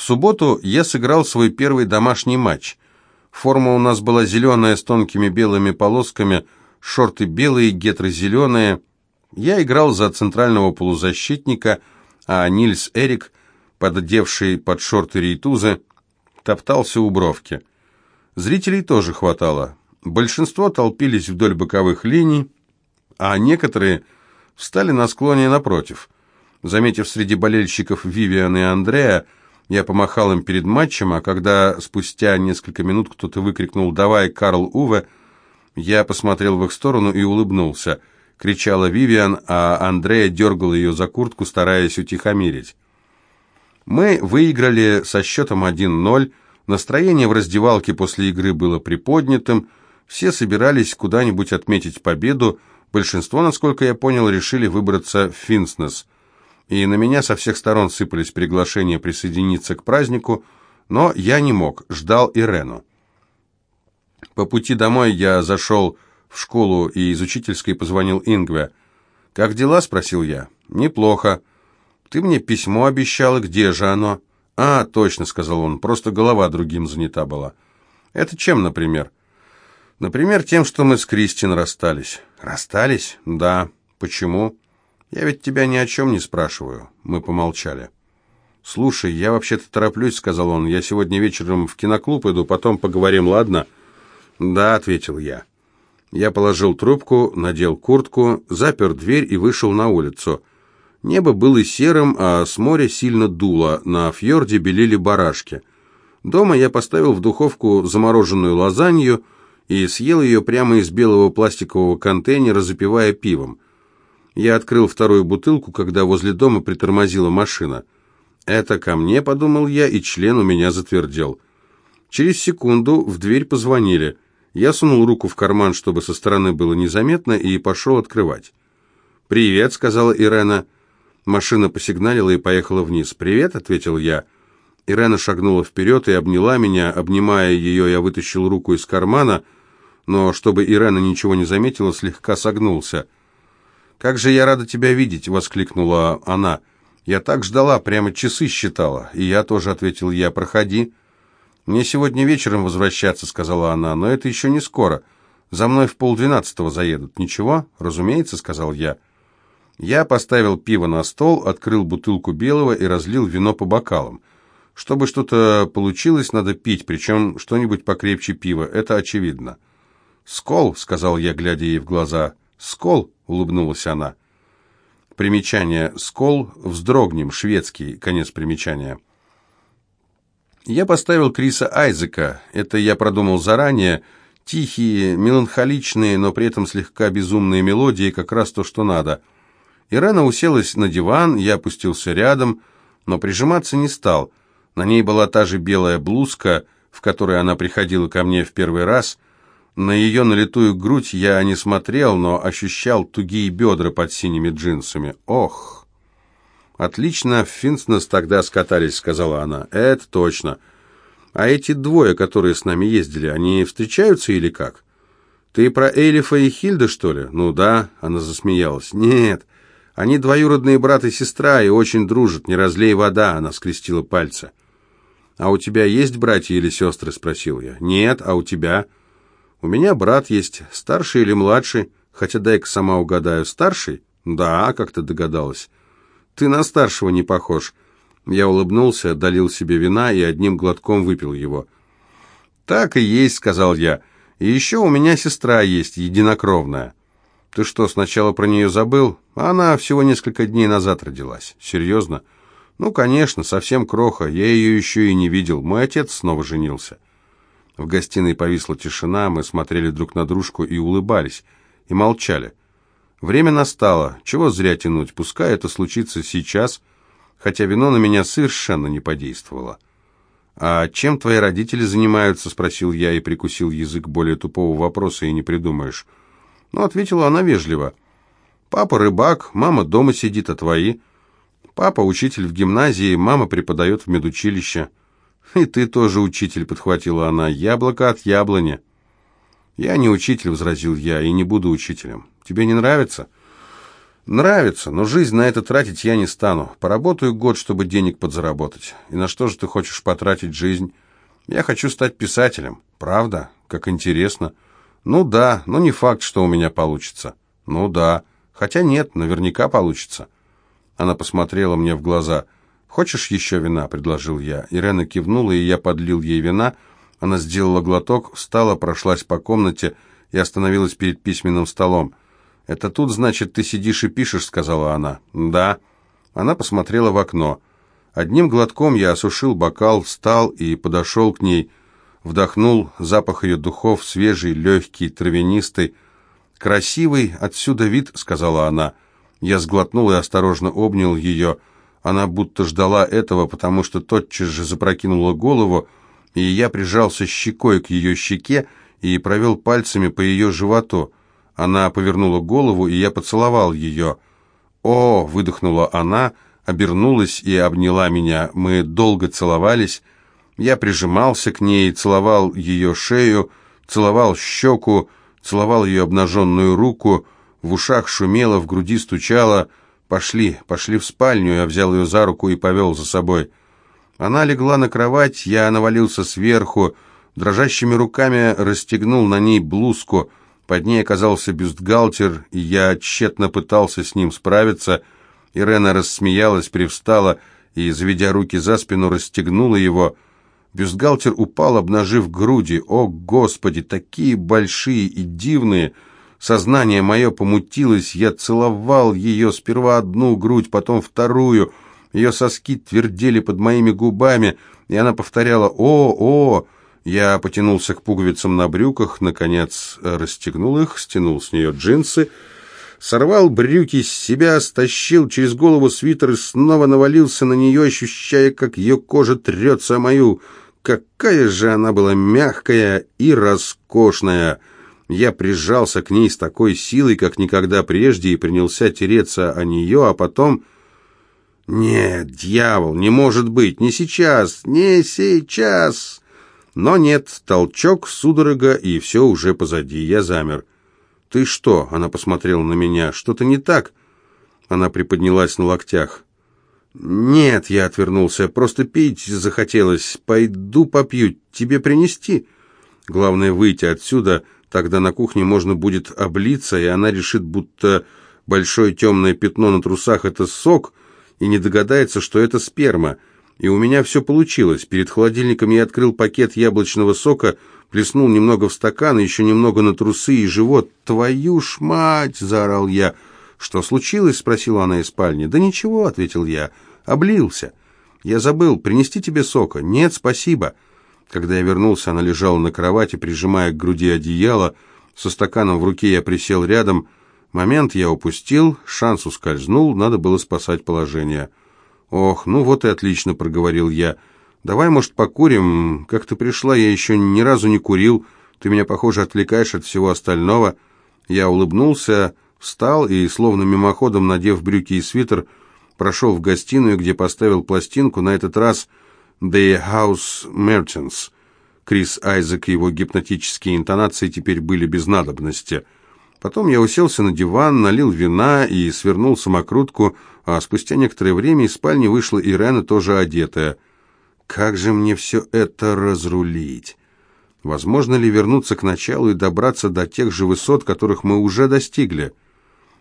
В субботу я сыграл свой первый домашний матч. Форма у нас была зеленая с тонкими белыми полосками, шорты белые, гетры зеленые. Я играл за центрального полузащитника, а Нильс Эрик, поддевший под шорты рейтузы, топтался у бровки. Зрителей тоже хватало. Большинство толпились вдоль боковых линий, а некоторые встали на склоне напротив. Заметив среди болельщиков Вивиан и Андрея, я помахал им перед матчем, а когда спустя несколько минут кто-то выкрикнул «Давай, Карл Уве!», я посмотрел в их сторону и улыбнулся. Кричала Вивиан, а Андрея дергал ее за куртку, стараясь утихомирить. Мы выиграли со счетом 1-0, настроение в раздевалке после игры было приподнятым, все собирались куда-нибудь отметить победу, большинство, насколько я понял, решили выбраться в Финснес – и на меня со всех сторон сыпались приглашения присоединиться к празднику, но я не мог, ждал Ирену. По пути домой я зашел в школу и из учительской позвонил Ингве. «Как дела?» — спросил я. «Неплохо. Ты мне письмо обещала, где же оно?» «А, точно», — сказал он, — «просто голова другим занята была». «Это чем, например?» «Например, тем, что мы с Кристин расстались». «Расстались?» «Да». «Почему?» «Я ведь тебя ни о чем не спрашиваю». Мы помолчали. «Слушай, я вообще-то тороплюсь», — сказал он. «Я сегодня вечером в киноклуб иду, потом поговорим, ладно?» «Да», — ответил я. Я положил трубку, надел куртку, запер дверь и вышел на улицу. Небо было серым, а с моря сильно дуло, на фьорде белели барашки. Дома я поставил в духовку замороженную лазанью и съел ее прямо из белого пластикового контейнера, запивая пивом. Я открыл вторую бутылку, когда возле дома притормозила машина. «Это ко мне», — подумал я, и член у меня затвердел. Через секунду в дверь позвонили. Я сунул руку в карман, чтобы со стороны было незаметно, и пошел открывать. «Привет», — сказала Ирена. Машина посигналила и поехала вниз. «Привет», — ответил я. Ирена шагнула вперед и обняла меня. Обнимая ее, я вытащил руку из кармана, но, чтобы Ирена ничего не заметила, слегка согнулся. «Как же я рада тебя видеть!» — воскликнула она. «Я так ждала, прямо часы считала». И я тоже ответил я. «Проходи». «Мне сегодня вечером возвращаться», — сказала она, — «но это еще не скоро. За мной в полдвенадцатого заедут». «Ничего?» «Разумеется», — сказал я. Я поставил пиво на стол, открыл бутылку белого и разлил вино по бокалам. Чтобы что-то получилось, надо пить, причем что-нибудь покрепче пива, это очевидно. «Скол», — сказал я, глядя ей в глаза, — «скол», улыбнулась она. Примечание. Скол вздрогнем, шведский, конец примечания. Я поставил Криса Айзека, это я продумал заранее, тихие, меланхоличные, но при этом слегка безумные мелодии, как раз то, что надо. Ирена уселась на диван, я опустился рядом, но прижиматься не стал. На ней была та же белая блузка, в которой она приходила ко мне в первый раз – на ее налитую грудь я не смотрел, но ощущал тугие бедра под синими джинсами. Ох! Отлично, в Финснес тогда скатались, сказала она. Это точно. А эти двое, которые с нами ездили, они встречаются или как? Ты про Элифа и Хильда, что ли? Ну да, она засмеялась. Нет, они двоюродные брат и сестра и очень дружат, не разлей вода, она скрестила пальцы. А у тебя есть братья или сестры, спросил я. Нет, а у тебя? У меня брат есть, старший или младший, хотя дай-ка сама угадаю, старший? Да, как ты догадалась. Ты на старшего не похож. Я улыбнулся, долил себе вина и одним глотком выпил его. Так и есть, сказал я. И еще у меня сестра есть, единокровная. Ты что, сначала про нее забыл? Она всего несколько дней назад родилась. Серьезно? Ну, конечно, совсем кроха. Я ее еще и не видел. Мой отец снова женился. В гостиной повисла тишина, мы смотрели друг на дружку и улыбались, и молчали. Время настало, чего зря тянуть, пускай это случится сейчас, хотя вино на меня совершенно не подействовало. «А чем твои родители занимаются?» — спросил я и прикусил язык более тупого вопроса, и не придумаешь. Но ответила она вежливо. «Папа рыбак, мама дома сидит, а твои?» «Папа учитель в гимназии, мама преподает в медучилище». «И ты тоже учитель», — подхватила она, — «яблоко от яблони». «Я не учитель», — возразил я, — «и не буду учителем. Тебе не нравится?» Нравится, но жизнь на это тратить я не стану. Поработаю год, чтобы денег подзаработать. И на что же ты хочешь потратить жизнь? Я хочу стать писателем. Правда? Как интересно. Ну да, но не факт, что у меня получится. Ну да. Хотя нет, наверняка получится. Она посмотрела мне в глаза. «Хочешь еще вина?» – предложил я. Ирена кивнула, и я подлил ей вина. Она сделала глоток, встала, прошлась по комнате и остановилась перед письменным столом. «Это тут, значит, ты сидишь и пишешь?» – сказала она. «Да». Она посмотрела в окно. Одним глотком я осушил бокал, встал и подошел к ней, вдохнул запах ее духов, свежий, легкий, травянистый. «Красивый, отсюда вид», — сказала она. Я сглотнул и осторожно обнял ее. Она будто ждала этого, потому что тотчас же запрокинула голову, и я прижался щекой к ее щеке и провел пальцами по ее животу. Она повернула голову, и я поцеловал ее. «О!» — выдохнула она, обернулась и обняла меня. Мы долго целовались. Я прижимался к ней, целовал ее шею, целовал щеку, целовал ее обнаженную руку, в ушах шумело, в груди стучало. «Пошли, пошли в спальню», я взял ее за руку и повел за собой. Она легла на кровать, я навалился сверху, дрожащими руками расстегнул на ней блузку, под ней оказался бюстгальтер, и я тщетно пытался с ним справиться. Ирена рассмеялась, привстала и, заведя руки за спину, расстегнула его. Бюстгальтер упал, обнажив груди. О, Господи, такие большие и дивные! Сознание мое помутилось, я целовал ее, сперва одну грудь, потом вторую. Ее соски твердели под моими губами, и она повторяла «О, о!». Я потянулся к пуговицам на брюках, наконец расстегнул их, стянул с нее джинсы, сорвал брюки с себя, стащил через голову свитер и снова навалился на нее, ощущая, как ее кожа трется мою. Какая же она была мягкая и роскошная! Я прижался к ней с такой силой, как никогда прежде, и принялся тереться о нее, а потом... Нет, дьявол, не может быть, не сейчас, не сейчас! Но нет, толчок, судорога, и все уже позади, я замер. «Ты что?» — она посмотрела на меня. «Что-то не так?» Она приподнялась на локтях. «Нет», — я отвернулся, — «просто пить захотелось. Пойду попью. Тебе принести?» «Главное, выйти отсюда, тогда на кухне можно будет облиться, и она решит, будто большое темное пятно на трусах — это сок, и не догадается, что это сперма. И у меня все получилось. Перед холодильником я открыл пакет яблочного сока, плеснул немного в стакан, еще немного на трусы и живот. «Твою ж мать!» — заорал я — «Что случилось?» — спросила она из спальни. «Да ничего», — ответил я. «Облился». «Я забыл. Принести тебе сока?» «Нет, спасибо». Когда я вернулся, она лежала на кровати, прижимая к груди одеяло. Со стаканом в руке я присел рядом. Момент я упустил, шанс ускользнул, надо было спасать положение. «Ох, ну вот и отлично», — проговорил я. «Давай, может, покурим? Как ты пришла, я еще ни разу не курил. Ты меня, похоже, отвлекаешь от всего остального». Я улыбнулся, Встал и, словно мимоходом надев брюки и свитер, прошел в гостиную, где поставил пластинку, на этот раз «The House Merchants». Крис Айзек и его гипнотические интонации теперь были без надобности. Потом я уселся на диван, налил вина и свернул самокрутку, а спустя некоторое время из спальни вышла Ирена, тоже одетая. «Как же мне все это разрулить?» Возможно ли вернуться к началу и добраться до тех же высот, которых мы уже достигли?»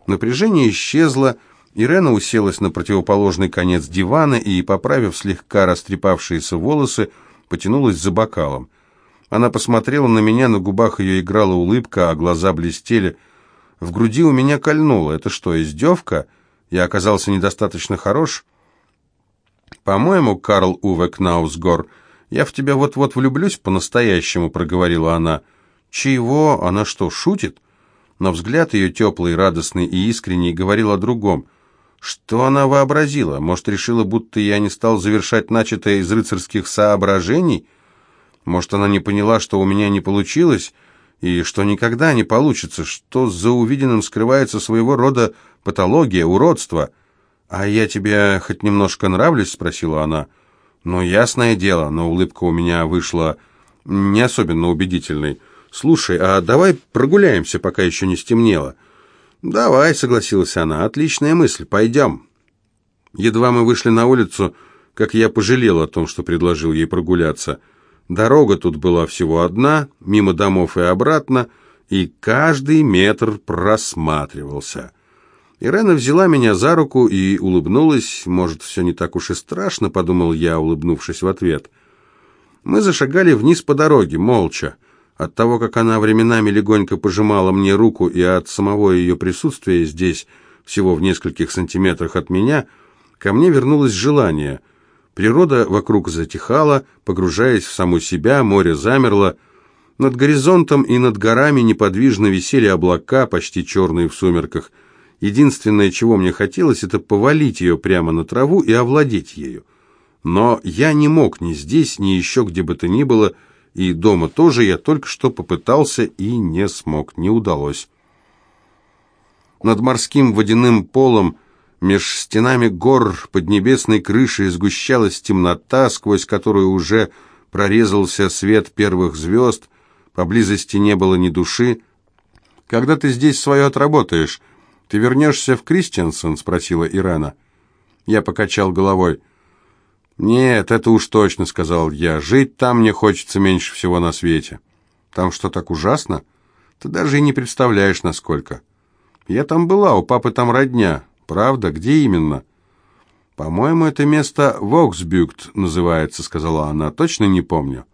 Напряжение исчезло, Ирена уселась на противоположный конец дивана и, поправив слегка растрепавшиеся волосы, потянулась за бокалом. Она посмотрела на меня, на губах ее играла улыбка, а глаза блестели. В груди у меня кольнуло. Это что, издевка? Я оказался недостаточно хорош? По-моему, Карл Уве Кнаусгор, я в тебя вот-вот влюблюсь по-настоящему, проговорила она. Чего? Она что, шутит? но взгляд ее теплый, радостный и искренний говорил о другом. Что она вообразила? Может, решила, будто я не стал завершать начатое из рыцарских соображений? Может, она не поняла, что у меня не получилось, и что никогда не получится, что за увиденным скрывается своего рода патология, уродство? «А я тебе хоть немножко нравлюсь?» — спросила она. «Ну, ясное дело, но улыбка у меня вышла не особенно убедительной. «Слушай, а давай прогуляемся, пока еще не стемнело». «Давай», — согласилась она, — «отличная мысль, пойдем». Едва мы вышли на улицу, как я пожалел о том, что предложил ей прогуляться. Дорога тут была всего одна, мимо домов и обратно, и каждый метр просматривался. Ирена взяла меня за руку и улыбнулась. «Может, все не так уж и страшно», — подумал я, улыбнувшись в ответ. Мы зашагали вниз по дороге, молча. От того, как она временами легонько пожимала мне руку, и от самого ее присутствия здесь, всего в нескольких сантиметрах от меня, ко мне вернулось желание. Природа вокруг затихала, погружаясь в саму себя, море замерло. Над горизонтом и над горами неподвижно висели облака, почти черные в сумерках. Единственное, чего мне хотелось, это повалить ее прямо на траву и овладеть ею. Но я не мог ни здесь, ни еще где бы то ни было, и дома тоже я только что попытался и не смог, не удалось. Над морским водяным полом, меж стенами гор под небесной крышей сгущалась темнота, сквозь которую уже прорезался свет первых звезд, поблизости не было ни души. «Когда ты здесь свое отработаешь, ты вернешься в Кристиансон?» — спросила Ирена. Я покачал головой. «Нет, это уж точно», — сказал я. «Жить там мне хочется меньше всего на свете». «Там что, так ужасно?» «Ты даже и не представляешь, насколько». «Я там была, у папы там родня». «Правда? Где именно?» «По-моему, это место Воксбюкт называется», — сказала она. «Точно не помню».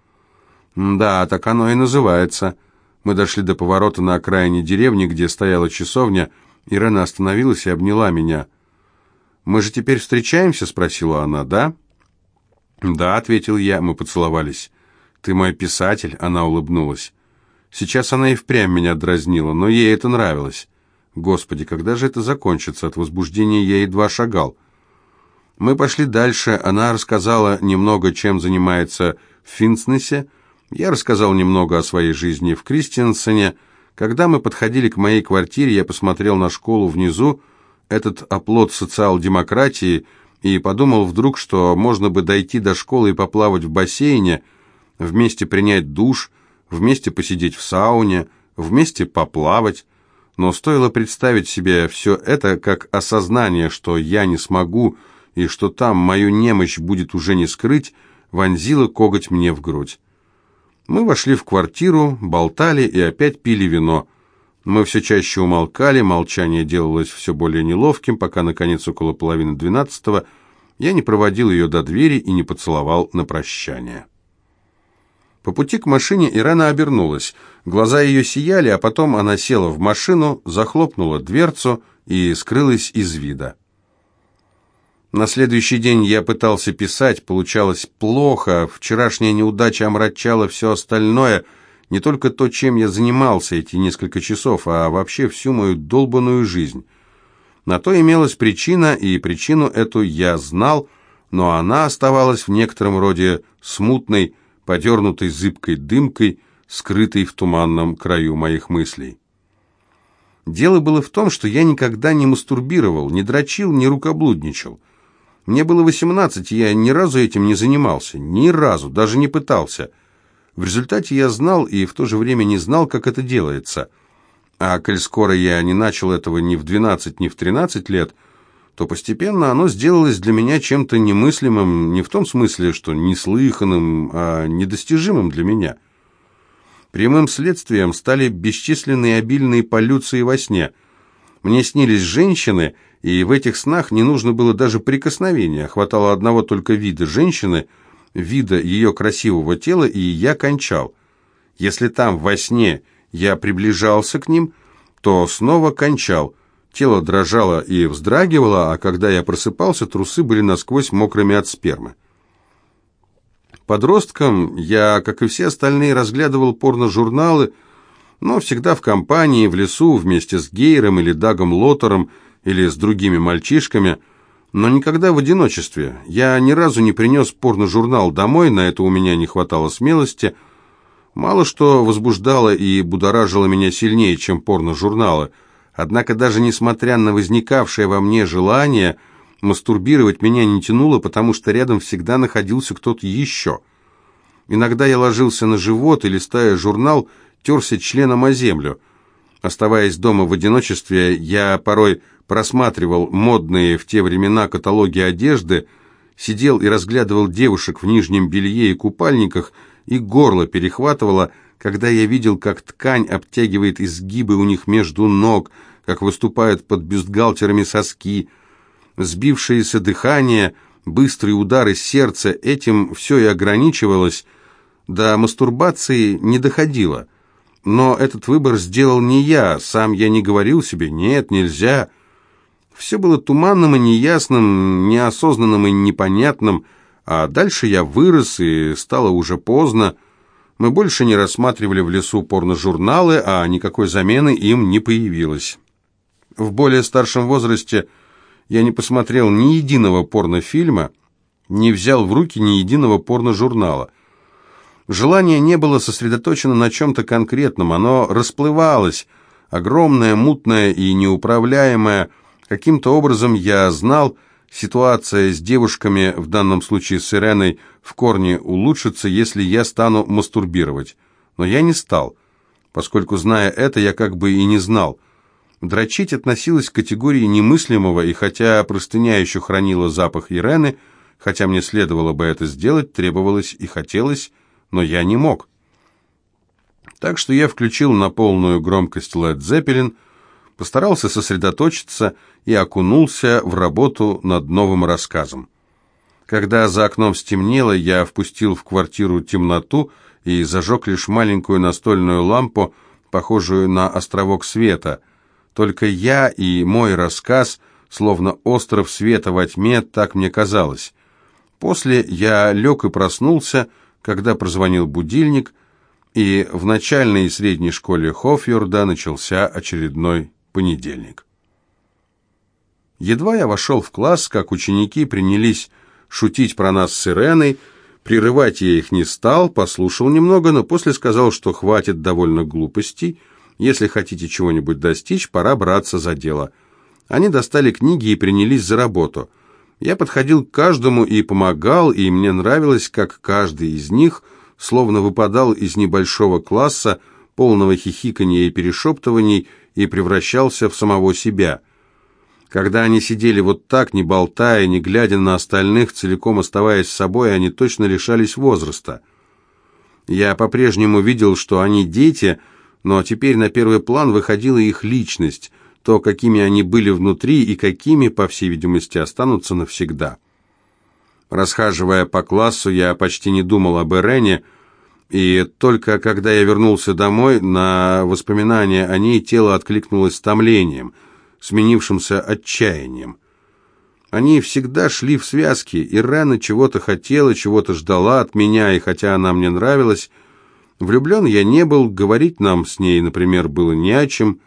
«Да, так оно и называется». Мы дошли до поворота на окраине деревни, где стояла часовня. Ирена остановилась и обняла меня. «Мы же теперь встречаемся?» — спросила она. «Да?» «Да», — ответил я, мы поцеловались. «Ты мой писатель?» — она улыбнулась. Сейчас она и впрямь меня дразнила, но ей это нравилось. Господи, когда же это закончится? От возбуждения я едва шагал. Мы пошли дальше, она рассказала немного, чем занимается в Финснесе. Я рассказал немного о своей жизни в Кристиансене. Когда мы подходили к моей квартире, я посмотрел на школу внизу. Этот оплот социал-демократии — и подумал вдруг, что можно бы дойти до школы и поплавать в бассейне, вместе принять душ, вместе посидеть в сауне, вместе поплавать. Но стоило представить себе все это как осознание, что я не смогу, и что там мою немощь будет уже не скрыть, вонзило коготь мне в грудь. Мы вошли в квартиру, болтали и опять пили вино. Мы все чаще умолкали, молчание делалось все более неловким, пока, наконец, около половины двенадцатого я не проводил ее до двери и не поцеловал на прощание. По пути к машине Ирена обернулась. Глаза ее сияли, а потом она села в машину, захлопнула дверцу и скрылась из вида. На следующий день я пытался писать, получалось плохо, вчерашняя неудача омрачала все остальное — не только то, чем я занимался эти несколько часов, а вообще всю мою долбанную жизнь. На то имелась причина, и причину эту я знал, но она оставалась в некотором роде смутной, подернутой зыбкой дымкой, скрытой в туманном краю моих мыслей. Дело было в том, что я никогда не мастурбировал, не дрочил, не рукоблудничал. Мне было восемнадцать, и я ни разу этим не занимался, ни разу, даже не пытался – в результате я знал и в то же время не знал, как это делается. А коль скоро я не начал этого ни в 12, ни в 13 лет, то постепенно оно сделалось для меня чем-то немыслимым, не в том смысле, что неслыханным, а недостижимым для меня. Прямым следствием стали бесчисленные обильные полюции во сне. Мне снились женщины, и в этих снах не нужно было даже прикосновения, хватало одного только вида женщины – вида ее красивого тела, и я кончал. Если там во сне я приближался к ним, то снова кончал. Тело дрожало и вздрагивало, а когда я просыпался, трусы были насквозь мокрыми от спермы. Подростком я, как и все остальные, разглядывал порно-журналы, но всегда в компании, в лесу, вместе с Гейром или Дагом Лотером или с другими мальчишками – но никогда в одиночестве. Я ни разу не принес порно-журнал домой, на это у меня не хватало смелости. Мало что возбуждало и будоражило меня сильнее, чем порно-журналы. Однако даже несмотря на возникавшее во мне желание, мастурбировать меня не тянуло, потому что рядом всегда находился кто-то еще. Иногда я ложился на живот и, листая журнал, терся членом о землю. Оставаясь дома в одиночестве, я порой просматривал модные в те времена каталоги одежды, сидел и разглядывал девушек в нижнем белье и купальниках, и горло перехватывало, когда я видел, как ткань обтягивает изгибы у них между ног, как выступают под бюстгальтерами соски, сбившееся дыхание, быстрые удары сердца, этим все и ограничивалось, до мастурбации не доходило. Но этот выбор сделал не я, сам я не говорил себе «нет, нельзя». Все было туманным и неясным, неосознанным и непонятным, а дальше я вырос, и стало уже поздно. Мы больше не рассматривали в лесу порножурналы, а никакой замены им не появилось. В более старшем возрасте я не посмотрел ни единого порнофильма, не взял в руки ни единого порножурнала. Желание не было сосредоточено на чем-то конкретном, оно расплывалось, огромное, мутное и неуправляемое. Каким-то образом я знал, ситуация с девушками, в данном случае с Иреной, в корне улучшится, если я стану мастурбировать. Но я не стал, поскольку, зная это, я как бы и не знал. Дрочить относилось к категории немыслимого, и хотя простыня еще хранила запах Ирены, хотя мне следовало бы это сделать, требовалось и хотелось, но я не мог. Так что я включил на полную громкость Led Zeppelin, постарался сосредоточиться и окунулся в работу над новым рассказом. Когда за окном стемнело, я впустил в квартиру темноту и зажег лишь маленькую настольную лампу, похожую на островок света. Только я и мой рассказ, словно остров света во тьме, так мне казалось. После я лег и проснулся, когда прозвонил будильник, и в начальной и средней школе Хофьорда начался очередной понедельник. Едва я вошел в класс, как ученики принялись шутить про нас с Иреной, прерывать я их не стал, послушал немного, но после сказал, что хватит довольно глупостей, если хотите чего-нибудь достичь, пора браться за дело. Они достали книги и принялись за работу – я подходил к каждому и помогал, и мне нравилось, как каждый из них словно выпадал из небольшого класса, полного хихикания и перешептываний, и превращался в самого себя. Когда они сидели вот так, не болтая, не глядя на остальных, целиком оставаясь собой, они точно лишались возраста. Я по-прежнему видел, что они дети, но теперь на первый план выходила их личность – то, какими они были внутри и какими, по всей видимости, останутся навсегда. Расхаживая по классу, я почти не думал об Эрене, и только когда я вернулся домой, на воспоминания о ней тело откликнулось томлением, сменившимся отчаянием. Они всегда шли в связке, и Рена чего-то хотела, чего-то ждала от меня, и хотя она мне нравилась, влюблен я не был, говорить нам с ней, например, было не о чем,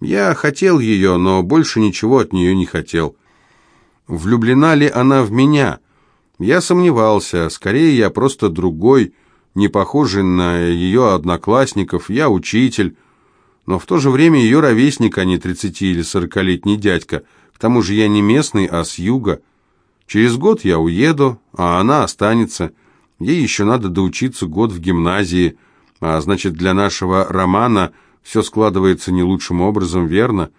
я хотел ее, но больше ничего от нее не хотел. Влюблена ли она в меня? Я сомневался. Скорее, я просто другой, не похожий на ее одноклассников. Я учитель. Но в то же время ее ровесник, а не тридцати или сорокалетний дядька. К тому же я не местный, а с юга. Через год я уеду, а она останется. Ей еще надо доучиться год в гимназии. А значит, для нашего романа – все складывается не лучшим образом, верно?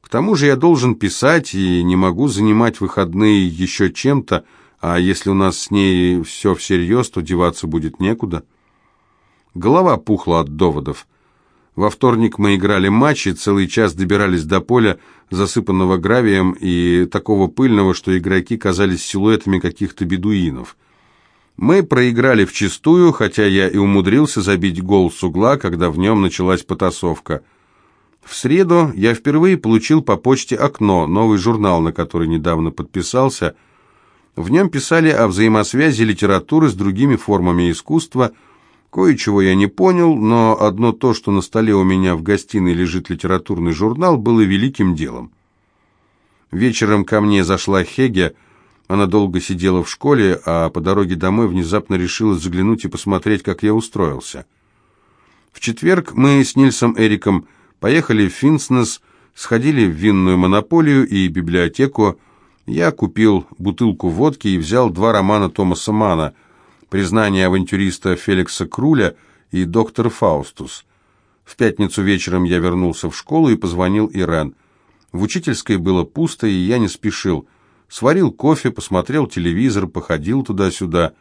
К тому же я должен писать и не могу занимать выходные еще чем-то, а если у нас с ней все всерьез, то деваться будет некуда. Голова пухла от доводов. Во вторник мы играли матч и целый час добирались до поля, засыпанного гравием и такого пыльного, что игроки казались силуэтами каких-то бедуинов – мы проиграли вчистую, хотя я и умудрился забить гол с угла, когда в нем началась потасовка. В среду я впервые получил по почте «Окно», новый журнал, на который недавно подписался. В нем писали о взаимосвязи литературы с другими формами искусства. Кое-чего я не понял, но одно то, что на столе у меня в гостиной лежит литературный журнал, было великим делом. Вечером ко мне зашла Хеге, она долго сидела в школе, а по дороге домой внезапно решила заглянуть и посмотреть, как я устроился. В четверг мы с Нильсом Эриком поехали в Финснес, сходили в винную монополию и библиотеку. Я купил бутылку водки и взял два романа Томаса Мана «Признание авантюриста Феликса Круля» и «Доктор Фаустус». В пятницу вечером я вернулся в школу и позвонил Ирен. В учительской было пусто, и я не спешил. Сварил кофе, посмотрел телевизор, походил туда-сюда.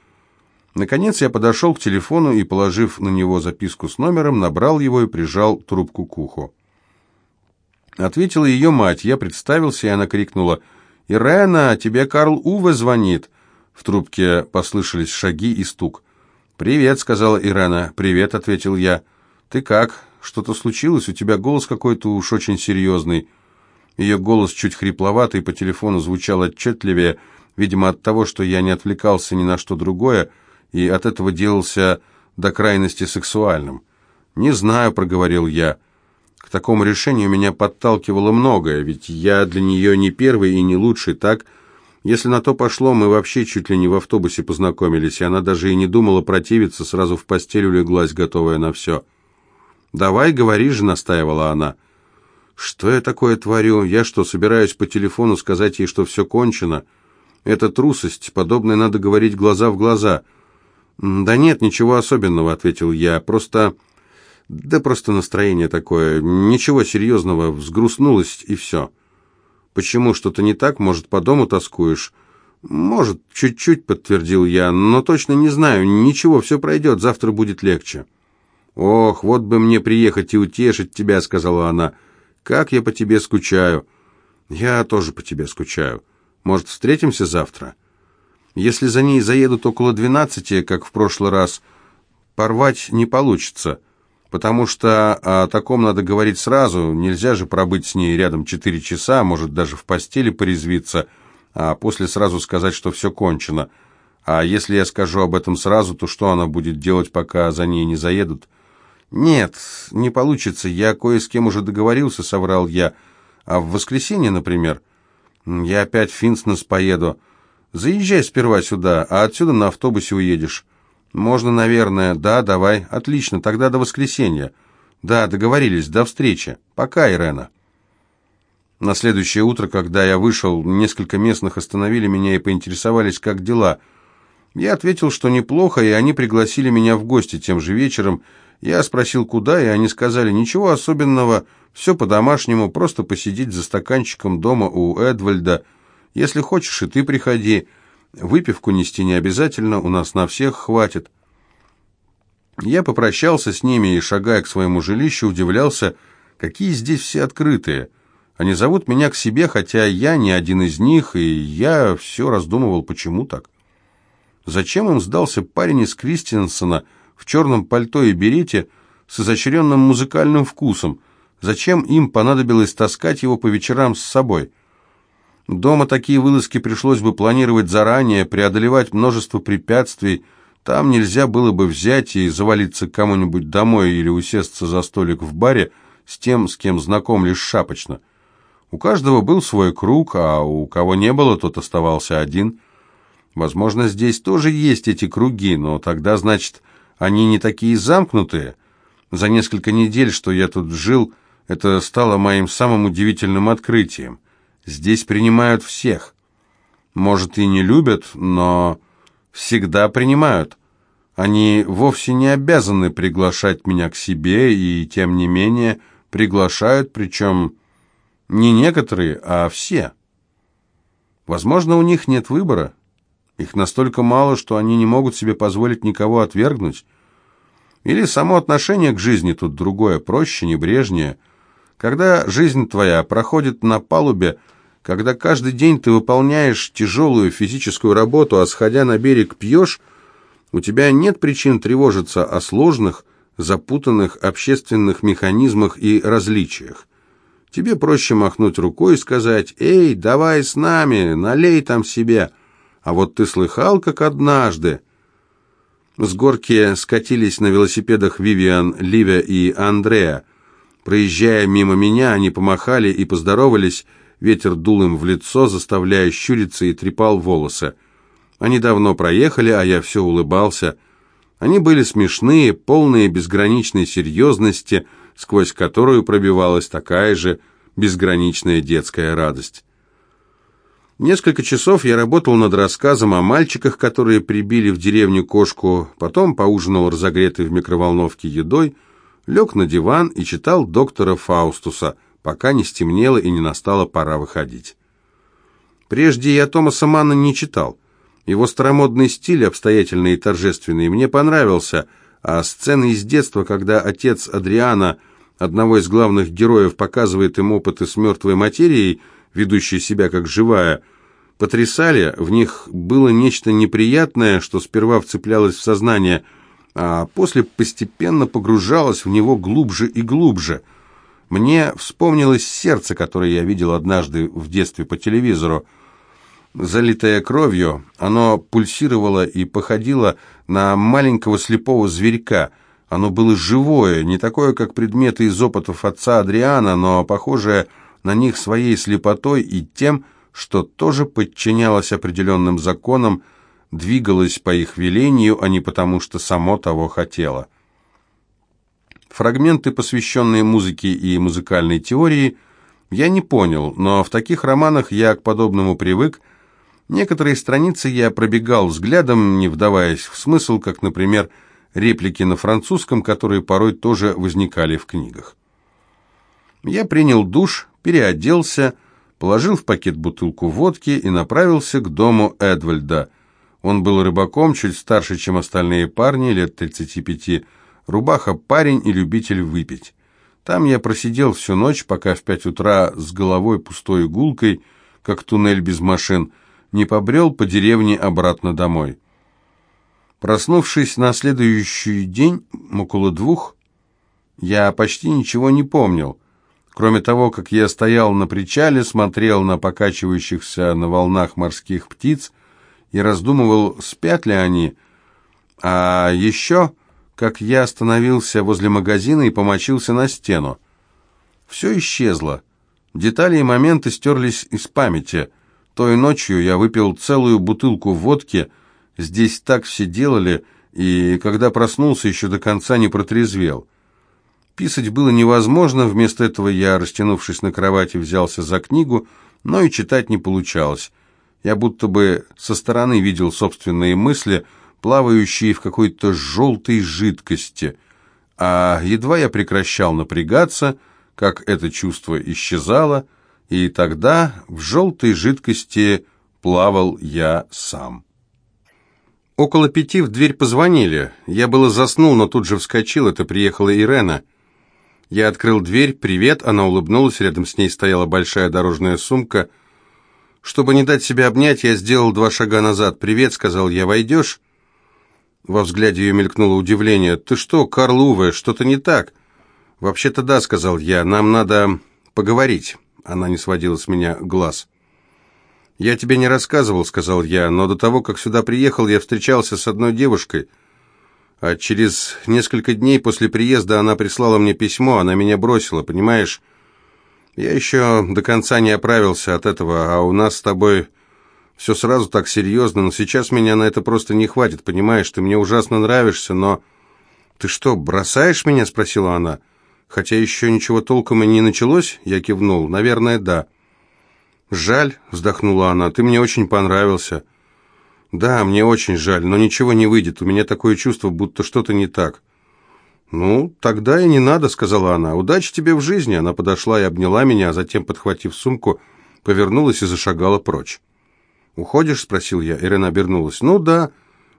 Наконец я подошел к телефону и, положив на него записку с номером, набрал его и прижал трубку к уху. Ответила ее мать. Я представился, и она крикнула «Ирена, тебе Карл Уве звонит!» В трубке послышались шаги и стук. «Привет», — сказала Ирена. «Привет», — ответил я. «Ты как? Что-то случилось? У тебя голос какой-то уж очень серьезный». Ее голос чуть хрипловатый, по телефону звучал отчетливее, видимо, от того, что я не отвлекался ни на что другое, и от этого делался до крайности сексуальным. «Не знаю», — проговорил я. К такому решению меня подталкивало многое, ведь я для нее не первый и не лучший, так? Если на то пошло, мы вообще чуть ли не в автобусе познакомились, и она даже и не думала противиться, сразу в постель улеглась, готовая на все. «Давай, говори же», — настаивала она. «Что я такое творю? Я что, собираюсь по телефону сказать ей, что все кончено? Это трусость, подобное надо говорить глаза в глаза». «Да нет, ничего особенного», — ответил я, — «просто...» Да просто настроение такое, ничего серьезного, взгрустнулось и все. Почему что-то не так? Может, по дому тоскуешь? Может, чуть-чуть, подтвердил я, но точно не знаю. Ничего, все пройдет, завтра будет легче. Ох, вот бы мне приехать и утешить тебя, сказала она. Как я по тебе скучаю. Я тоже по тебе скучаю. Может, встретимся завтра? Если за ней заедут около двенадцати, как в прошлый раз, порвать не получится потому что о таком надо говорить сразу, нельзя же пробыть с ней рядом четыре часа, может даже в постели порезвиться, а после сразу сказать, что все кончено. А если я скажу об этом сразу, то что она будет делать, пока за ней не заедут? Нет, не получится, я кое с кем уже договорился, соврал я. А в воскресенье, например, я опять в Финснес поеду. Заезжай сперва сюда, а отсюда на автобусе уедешь. «Можно, наверное. Да, давай. Отлично. Тогда до воскресенья». «Да, договорились. До встречи. Пока, Ирена». На следующее утро, когда я вышел, несколько местных остановили меня и поинтересовались, как дела. Я ответил, что неплохо, и они пригласили меня в гости тем же вечером. Я спросил, куда, и они сказали, ничего особенного, все по-домашнему, просто посидеть за стаканчиком дома у Эдвальда. Если хочешь, и ты приходи. Выпивку нести не обязательно, у нас на всех хватит. Я попрощался с ними и, шагая к своему жилищу, удивлялся, какие здесь все открытые. Они зовут меня к себе, хотя я не один из них, и я все раздумывал, почему так. Зачем им сдался парень из Кристенсена в черном пальто и берете с изощренным музыкальным вкусом? Зачем им понадобилось таскать его по вечерам с собой? Дома такие вылазки пришлось бы планировать заранее, преодолевать множество препятствий. Там нельзя было бы взять и завалиться кому-нибудь домой или усесться за столик в баре с тем, с кем знаком лишь шапочно. У каждого был свой круг, а у кого не было, тот оставался один. Возможно, здесь тоже есть эти круги, но тогда, значит, они не такие замкнутые. За несколько недель, что я тут жил, это стало моим самым удивительным открытием. Здесь принимают всех. Может, и не любят, но всегда принимают. Они вовсе не обязаны приглашать меня к себе, и тем не менее приглашают, причем не некоторые, а все. Возможно, у них нет выбора. Их настолько мало, что они не могут себе позволить никого отвергнуть. Или само отношение к жизни тут другое, проще, небрежнее. Когда жизнь твоя проходит на палубе, когда каждый день ты выполняешь тяжелую физическую работу, а сходя на берег пьешь, у тебя нет причин тревожиться о сложных, запутанных общественных механизмах и различиях. Тебе проще махнуть рукой и сказать «Эй, давай с нами, налей там себе». А вот ты слыхал, как однажды... С горки скатились на велосипедах Вивиан, Ливия и Андреа. Проезжая мимо меня, они помахали и поздоровались, Ветер дул им в лицо, заставляя щуриться и трепал волосы. Они давно проехали, а я все улыбался. Они были смешные, полные безграничной серьезности, сквозь которую пробивалась такая же безграничная детская радость. Несколько часов я работал над рассказом о мальчиках, которые прибили в деревню кошку, потом поужинал разогретой в микроволновке едой, лег на диван и читал доктора Фаустуса, пока не стемнело и не настала пора выходить. Прежде я Томаса Манна не читал. Его старомодный стиль, обстоятельный и торжественный, мне понравился, а сцены из детства, когда отец Адриана, одного из главных героев, показывает им опыты с мертвой материей, ведущей себя как живая, потрясали, в них было нечто неприятное, что сперва вцеплялось в сознание, а после постепенно погружалось в него глубже и глубже. Мне вспомнилось сердце, которое я видел однажды в детстве по телевизору. Залитое кровью, оно пульсировало и походило на маленького слепого зверька. Оно было живое, не такое, как предметы из опытов отца Адриана, но похожее на них своей слепотой и тем, что тоже подчинялось определенным законам, двигалось по их велению, а не потому, что само того хотело. Фрагменты, посвященные музыке и музыкальной теории, я не понял, но в таких романах я к подобному привык. Некоторые страницы я пробегал взглядом, не вдаваясь в смысл, как, например, реплики на французском, которые порой тоже возникали в книгах. Я принял душ, переоделся, положил в пакет бутылку водки и направился к дому Эдвальда. Он был рыбаком, чуть старше, чем остальные парни, лет 35, рубаха парень и любитель выпить. Там я просидел всю ночь, пока в пять утра с головой пустой гулкой, как туннель без машин, не побрел по деревне обратно домой. Проснувшись на следующий день, около двух, я почти ничего не помнил — Кроме того, как я стоял на причале, смотрел на покачивающихся на волнах морских птиц и раздумывал, спят ли они, а еще, как я остановился возле магазина и помочился на стену. Все исчезло. Детали и моменты стерлись из памяти. Той ночью я выпил целую бутылку водки, здесь так все делали, и когда проснулся, еще до конца не протрезвел. Писать было невозможно, вместо этого я, растянувшись на кровати, взялся за книгу, но и читать не получалось. Я будто бы со стороны видел собственные мысли, плавающие в какой-то желтой жидкости, а едва я прекращал напрягаться, как это чувство исчезало, и тогда в желтой жидкости плавал я сам. Около пяти в дверь позвонили. Я было заснул, но тут же вскочил, это приехала Ирена — я открыл дверь. «Привет!» Она улыбнулась. Рядом с ней стояла большая дорожная сумка. Чтобы не дать себя обнять, я сделал два шага назад. «Привет!» — сказал я. «Войдешь?» Во взгляде ее мелькнуло удивление. «Ты что, Карл Уве, что-то не так?» «Вообще-то да», — сказал я. «Нам надо поговорить». Она не сводила с меня глаз. «Я тебе не рассказывал», — сказал я, «но до того, как сюда приехал, я встречался с одной девушкой». А через несколько дней после приезда она прислала мне письмо, она меня бросила, понимаешь? Я еще до конца не оправился от этого, а у нас с тобой все сразу так серьезно, но сейчас меня на это просто не хватит, понимаешь? Ты мне ужасно нравишься, но... «Ты что, бросаешь меня?» — спросила она. «Хотя еще ничего толком и не началось?» — я кивнул. «Наверное, да». «Жаль», — вздохнула она, — «ты мне очень понравился». «Да, мне очень жаль, но ничего не выйдет. У меня такое чувство, будто что-то не так». «Ну, тогда и не надо», — сказала она. «Удачи тебе в жизни». Она подошла и обняла меня, а затем, подхватив сумку, повернулась и зашагала прочь. «Уходишь?» — спросил я. Ирена обернулась. «Ну да.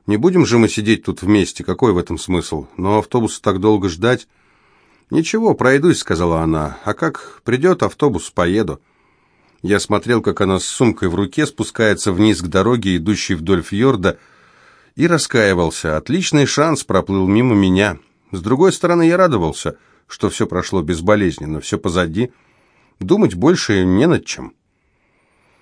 Не будем же мы сидеть тут вместе. Какой в этом смысл? Но автобус так долго ждать...» «Ничего, пройдусь», — сказала она. «А как придет автобус, поеду». Я смотрел, как она с сумкой в руке спускается вниз к дороге, идущей вдоль фьорда, и раскаивался. Отличный шанс проплыл мимо меня. С другой стороны, я радовался, что все прошло безболезненно, все позади. Думать больше не над чем.